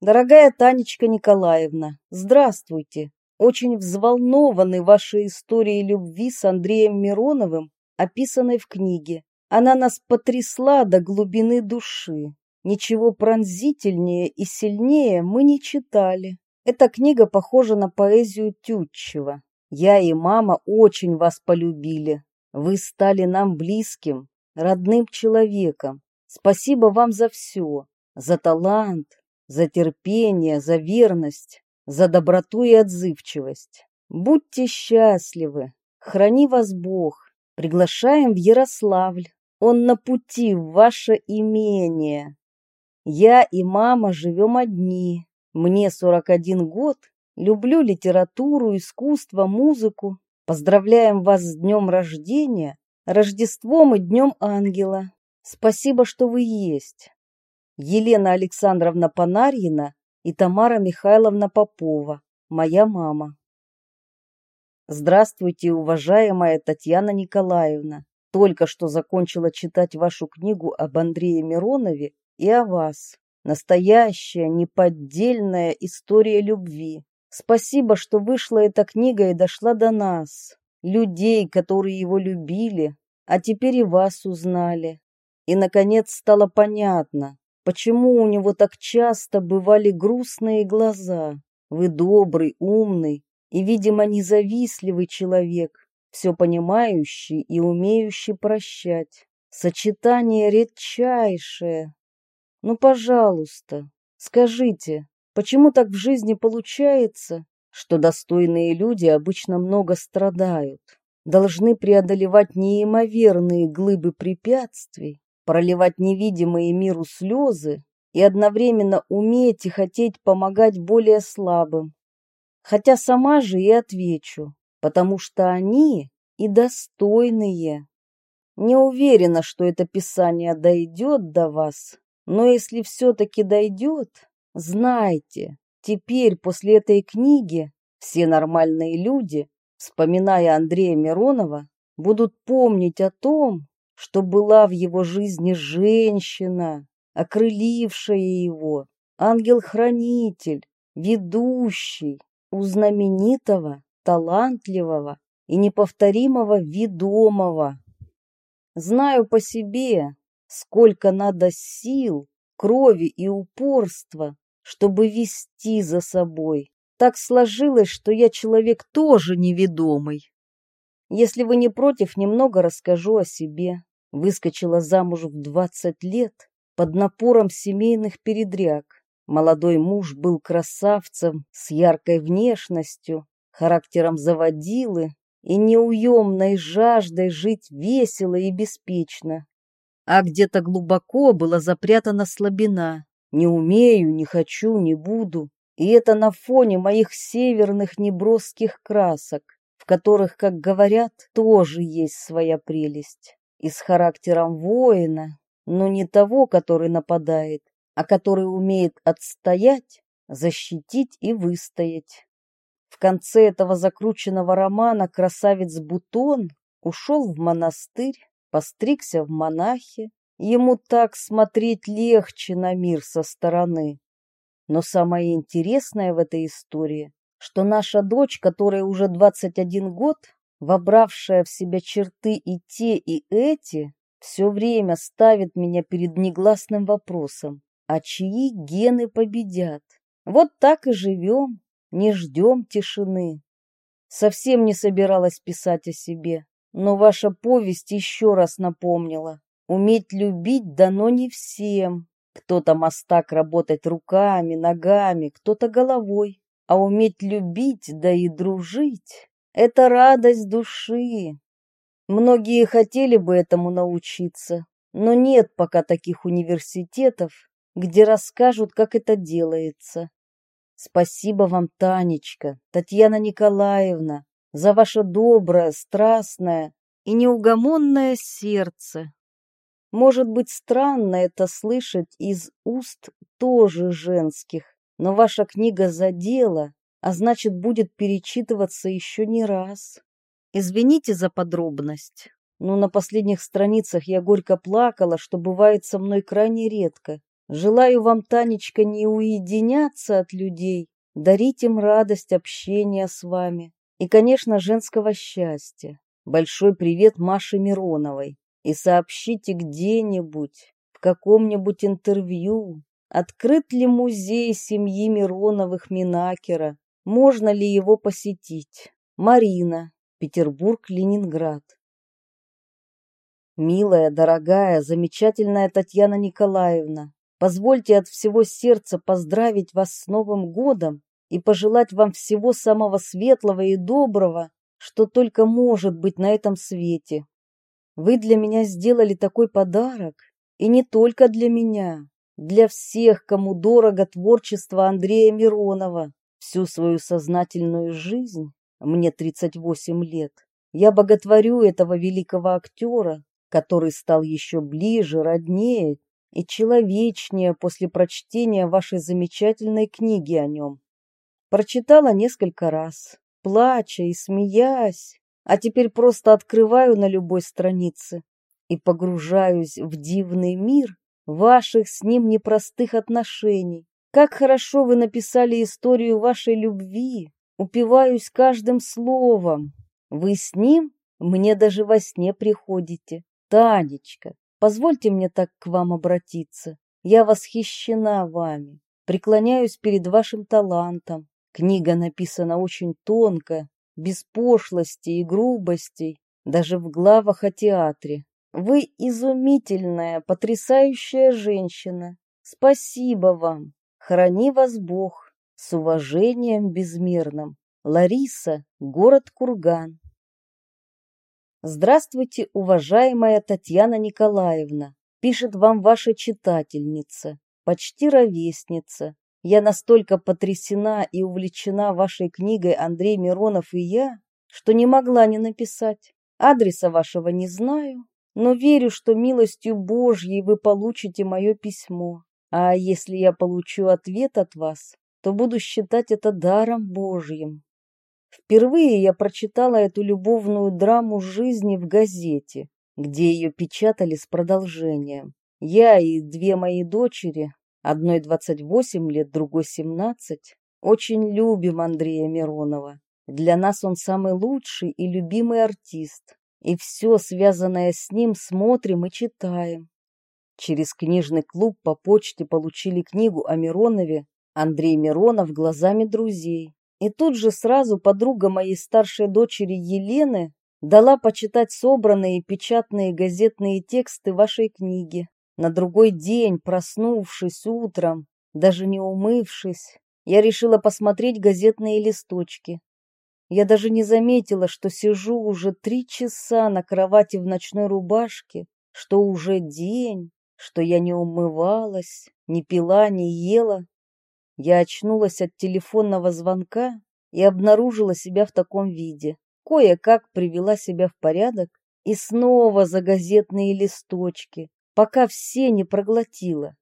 Дорогая Танечка Николаевна, здравствуйте. Очень взволнованы вашей историей любви с Андреем Мироновым, описанной в книге. Она нас потрясла до глубины души. Ничего пронзительнее и сильнее мы не читали. Эта книга похожа на поэзию Тютчева. Я и мама очень вас полюбили. Вы стали нам близким, родным человеком. Спасибо вам за все, за талант, за терпение, за верность, за доброту и отзывчивость. Будьте счастливы, храни вас Бог. Приглашаем в Ярославль. Он на пути в ваше имение. Я и мама живем одни. Мне 41 год. Люблю литературу, искусство, музыку. Поздравляем вас с днем рождения, Рождеством и Днем Ангела. Спасибо, что вы есть. Елена Александровна Панарьина и Тамара Михайловна Попова, моя мама. Здравствуйте, уважаемая Татьяна Николаевна. Только что закончила читать вашу книгу об Андрее Миронове и о вас. Настоящая, неподдельная история любви. Спасибо, что вышла эта книга и дошла до нас, людей, которые его любили, а теперь и вас узнали. И, наконец, стало понятно, почему у него так часто бывали грустные глаза. Вы добрый, умный и, видимо, независливый человек, все понимающий и умеющий прощать. Сочетание редчайшее. Ну, пожалуйста, скажите, Почему так в жизни получается, что достойные люди обычно много страдают, должны преодолевать неимоверные глыбы препятствий, проливать невидимые миру слезы и одновременно уметь и хотеть помогать более слабым? Хотя сама же и отвечу, потому что они и достойные. Не уверена, что это писание дойдет до вас, но если все-таки дойдет, Знайте, теперь после этой книги все нормальные люди, вспоминая Андрея Миронова, будут помнить о том, что была в его жизни женщина, окрылившая его, ангел-хранитель, ведущий у знаменитого, талантливого и неповторимого ведомого. Знаю по себе, сколько надо сил, крови и упорства, чтобы вести за собой. Так сложилось, что я человек тоже неведомый. Если вы не против, немного расскажу о себе. Выскочила замуж в 20 лет под напором семейных передряг. Молодой муж был красавцем с яркой внешностью, характером заводилы и неуемной жаждой жить весело и беспечно. А где-то глубоко была запрятана слабина, не умею, не хочу, не буду. И это на фоне моих северных неброских красок, в которых, как говорят, тоже есть своя прелесть. И с характером воина, но не того, который нападает, а который умеет отстоять, защитить и выстоять. В конце этого закрученного романа красавец Бутон ушел в монастырь, постригся в монахи, Ему так смотреть легче на мир со стороны. Но самое интересное в этой истории, что наша дочь, которая уже 21 год, вобравшая в себя черты и те, и эти, все время ставит меня перед негласным вопросом, а чьи гены победят? Вот так и живем, не ждем тишины. Совсем не собиралась писать о себе, но ваша повесть еще раз напомнила, Уметь любить дано не всем. Кто-то мастак работать руками, ногами, кто-то головой. А уметь любить, да и дружить — это радость души. Многие хотели бы этому научиться, но нет пока таких университетов, где расскажут, как это делается. Спасибо вам, Танечка, Татьяна Николаевна, за ваше доброе, страстное и неугомонное сердце. Может быть, странно это слышать из уст тоже женских, но ваша книга задела, а значит, будет перечитываться еще не раз. Извините за подробность, но на последних страницах я горько плакала, что бывает со мной крайне редко. Желаю вам, Танечка, не уединяться от людей, дарить им радость общения с вами и, конечно, женского счастья. Большой привет Маше Мироновой и сообщите где-нибудь, в каком-нибудь интервью, открыт ли музей семьи Мироновых Минакера, можно ли его посетить. Марина, Петербург, Ленинград. Милая, дорогая, замечательная Татьяна Николаевна, позвольте от всего сердца поздравить вас с Новым годом и пожелать вам всего самого светлого и доброго, что только может быть на этом свете. Вы для меня сделали такой подарок, и не только для меня, для всех, кому дорого творчество Андрея Миронова. Всю свою сознательную жизнь, мне 38 лет, я боготворю этого великого актера, который стал еще ближе, роднее и человечнее после прочтения вашей замечательной книги о нем. Прочитала несколько раз, плача и смеясь, а теперь просто открываю на любой странице и погружаюсь в дивный мир ваших с ним непростых отношений. Как хорошо вы написали историю вашей любви, упиваюсь каждым словом. Вы с ним мне даже во сне приходите. Танечка, позвольте мне так к вам обратиться. Я восхищена вами, преклоняюсь перед вашим талантом. Книга написана очень тонко, без пошлости и грубостей, даже в главах о театре. Вы изумительная, потрясающая женщина. Спасибо вам. Храни вас Бог. С уважением безмерным. Лариса, город Курган. Здравствуйте, уважаемая Татьяна Николаевна. Пишет вам ваша читательница, почти ровесница, я настолько потрясена и увлечена вашей книгой Андрей Миронов и я, что не могла не написать. Адреса вашего не знаю, но верю, что милостью Божьей вы получите мое письмо. А если я получу ответ от вас, то буду считать это даром Божьим. Впервые я прочитала эту любовную драму жизни в газете, где ее печатали с продолжением. Я и две мои дочери одной 28 лет, другой 17, очень любим Андрея Миронова. Для нас он самый лучший и любимый артист, и все, связанное с ним, смотрим и читаем. Через книжный клуб по почте получили книгу о Миронове Андрей Миронов глазами друзей. И тут же сразу подруга моей старшей дочери Елены дала почитать собранные печатные газетные тексты вашей книги. На другой день, проснувшись утром, даже не умывшись, я решила посмотреть газетные листочки. Я даже не заметила, что сижу уже три часа на кровати в ночной рубашке, что уже день, что я не умывалась, не пила, не ела. Я очнулась от телефонного звонка и обнаружила себя в таком виде. Кое-как привела себя в порядок и снова за газетные листочки, пока все не проглотила.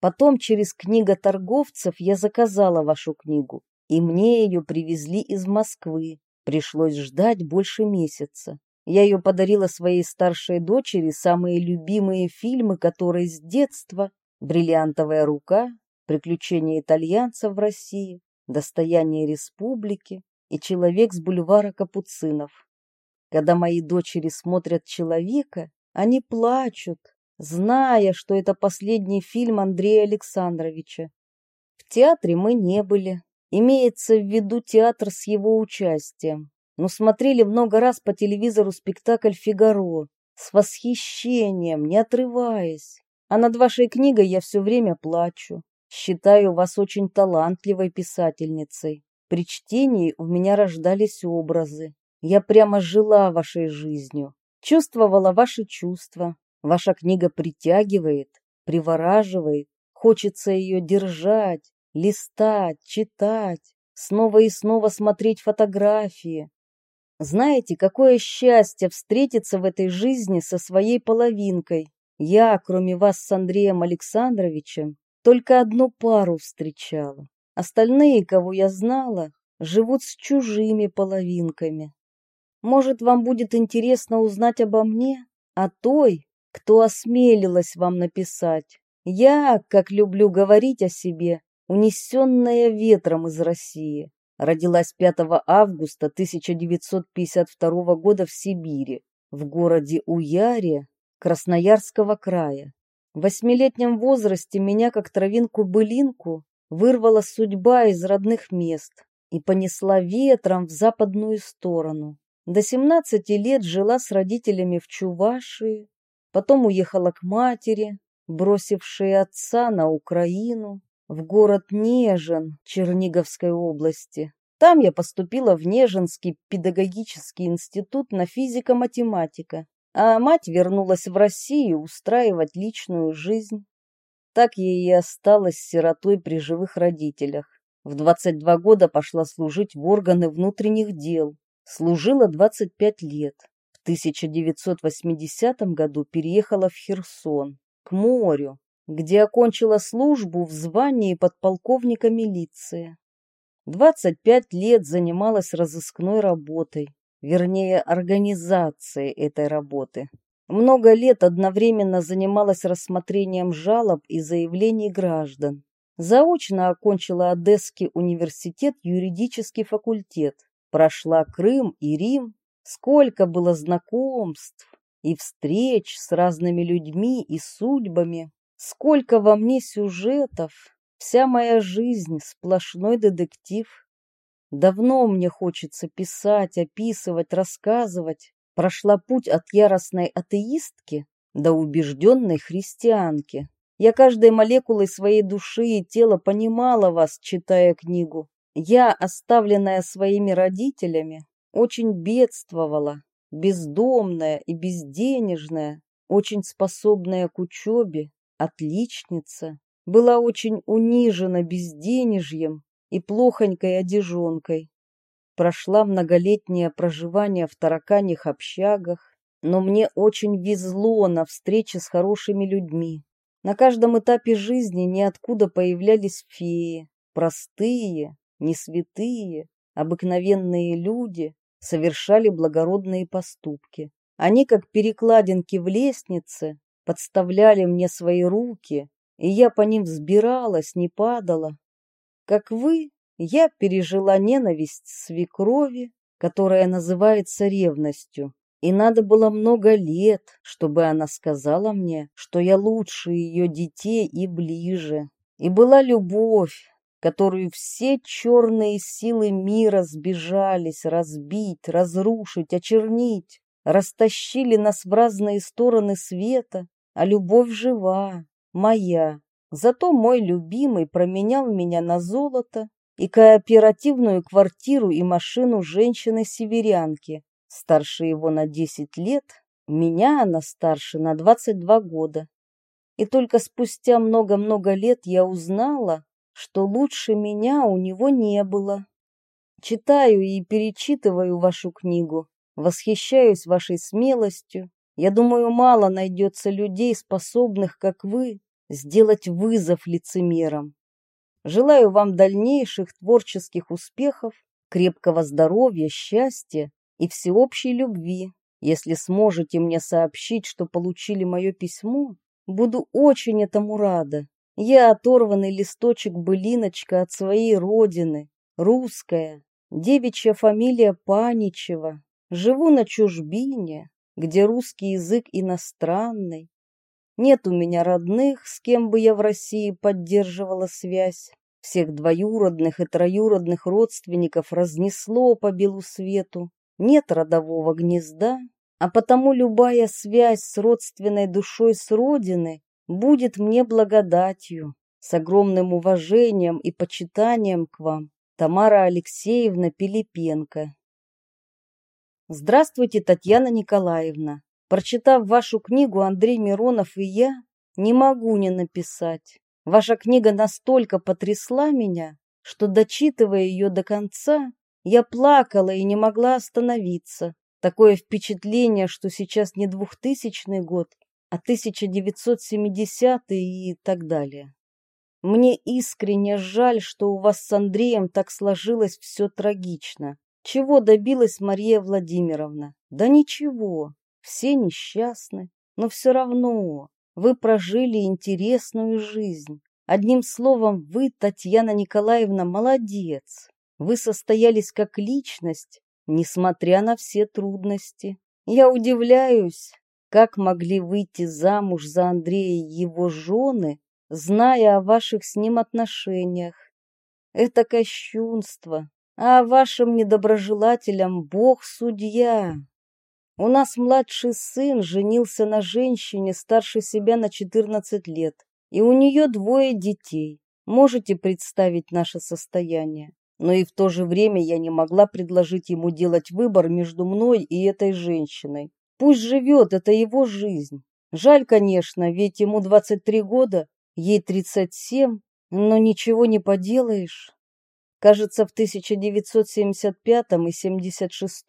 Потом через книготорговцев я заказала вашу книгу, и мне ее привезли из Москвы. Пришлось ждать больше месяца. Я ее подарила своей старшей дочери, самые любимые фильмы, которые с детства «Бриллиантовая рука», «Приключения итальянцев в России», «Достояние республики» и «Человек с бульвара Капуцинов». Когда мои дочери смотрят «Человека», они плачут, зная, что это последний фильм Андрея Александровича. В театре мы не были. Имеется в виду театр с его участием. Но смотрели много раз по телевизору спектакль «Фигаро» с восхищением, не отрываясь. А над вашей книгой я все время плачу. Считаю вас очень талантливой писательницей. При чтении у меня рождались образы. Я прямо жила вашей жизнью, чувствовала ваши чувства, Ваша книга притягивает, привораживает, хочется ее держать, листать, читать, снова и снова смотреть фотографии. Знаете, какое счастье встретиться в этой жизни со своей половинкой. Я, кроме вас с Андреем Александровичем, только одну пару встречала. Остальные, кого я знала, живут с чужими половинками. Может, вам будет интересно узнать обо мне, о той, кто осмелилась вам написать, Я, как люблю говорить о себе, унесенная ветром из России. Родилась 5 августа 1952 года в Сибири, в городе Уяре, Красноярского края. В восьмилетнем возрасте меня, как травинку-былинку, вырвала судьба из родных мест и понесла ветром в западную сторону. До 17 лет жила с родителями в Чувашии, потом уехала к матери, бросившей отца на Украину, в город Нежин Черниговской области. Там я поступила в Нежинский педагогический институт на физико-математика, а мать вернулась в Россию устраивать личную жизнь. Так я и осталась сиротой при живых родителях. В 22 года пошла служить в органы внутренних дел. Служила 25 лет. В 1980 году переехала в Херсон, к морю, где окончила службу в звании подполковника милиции. 25 лет занималась разыскной работой, вернее, организацией этой работы. Много лет одновременно занималась рассмотрением жалоб и заявлений граждан. Заочно окончила Одесский университет юридический факультет. Прошла Крым и Рим. Сколько было знакомств и встреч с разными людьми и судьбами. Сколько во мне сюжетов, вся моя жизнь сплошной детектив. Давно мне хочется писать, описывать, рассказывать. Прошла путь от яростной атеистки до убежденной христианки. Я каждой молекулой своей души и тела понимала вас, читая книгу. Я, оставленная своими родителями, очень бедствовала, бездомная и безденежная, очень способная к учебе, отличница, была очень унижена безденежьем и плохонькой одежонкой. Прошла многолетнее проживание в тараканьих общагах, но мне очень везло на встрече с хорошими людьми. На каждом этапе жизни ниоткуда появлялись феи, простые, не святые, обыкновенные люди, совершали благородные поступки. Они, как перекладинки в лестнице, подставляли мне свои руки, и я по ним взбиралась, не падала. Как вы, я пережила ненависть свекрови, которая называется ревностью. И надо было много лет, чтобы она сказала мне, что я лучше ее детей и ближе. И была любовь, которую все черные силы мира сбежались разбить, разрушить, очернить, растащили нас в разные стороны света, а любовь жива, моя. Зато мой любимый променял меня на золото и кооперативную квартиру и машину женщины-северянки, старше его на 10 лет, меня она старше на 22 года. И только спустя много-много лет я узнала, что лучше меня у него не было. Читаю и перечитываю вашу книгу, восхищаюсь вашей смелостью. Я думаю, мало найдется людей, способных, как вы, сделать вызов лицемерам. Желаю вам дальнейших творческих успехов, крепкого здоровья, счастья и всеобщей любви. Если сможете мне сообщить, что получили мое письмо, буду очень этому рада. Я оторванный листочек-былиночка от своей родины, русская, девичья фамилия Паничева. Живу на чужбине, где русский язык иностранный. Нет у меня родных, с кем бы я в России поддерживала связь. Всех двоюродных и троюродных родственников разнесло по белу свету. Нет родового гнезда, а потому любая связь с родственной душой с родины будет мне благодатью. С огромным уважением и почитанием к вам, Тамара Алексеевна Пилипенко. Здравствуйте, Татьяна Николаевна. Прочитав вашу книгу «Андрей Миронов и я», не могу не написать. Ваша книга настолько потрясла меня, что, дочитывая ее до конца, я плакала и не могла остановиться. Такое впечатление, что сейчас не двухтысячный год, а 1970 и так далее. Мне искренне жаль, что у вас с Андреем так сложилось все трагично. Чего добилась Мария Владимировна? Да ничего, все несчастны, но все равно Вы прожили интересную жизнь. Одним словом, вы, Татьяна Николаевна, молодец. Вы состоялись как личность, несмотря на все трудности. Я удивляюсь, как могли выйти замуж за Андрея его жены, зная о ваших с ним отношениях. Это кощунство, а вашим недоброжелателям Бог судья. У нас младший сын женился на женщине старше себя на 14 лет, и у нее двое детей. Можете представить наше состояние? Но и в то же время я не могла предложить ему делать выбор между мной и этой женщиной. Пусть живет, это его жизнь. Жаль, конечно, ведь ему 23 года, ей 37, но ничего не поделаешь. Кажется, в 1975 и 76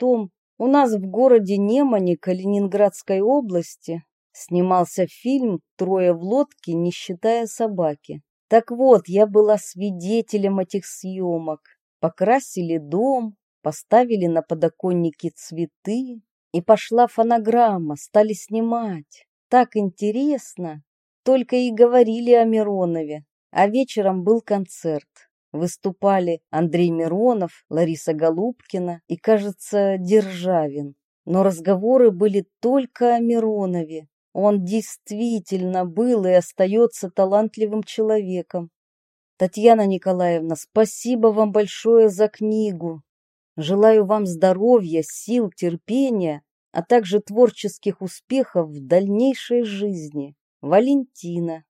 у нас в городе Немане Калининградской области снимался фильм «Трое в лодке, не считая собаки». Так вот, я была свидетелем этих съемок. Покрасили дом, поставили на подоконнике цветы, и пошла фонограмма, стали снимать. Так интересно. Только и говорили о Миронове. А вечером был концерт. Выступали Андрей Миронов, Лариса Голубкина и, кажется, Державин. Но разговоры были только о Миронове. Он действительно был и остается талантливым человеком. Татьяна Николаевна, спасибо вам большое за книгу. Желаю вам здоровья, сил, терпения, а также творческих успехов в дальнейшей жизни. Валентина.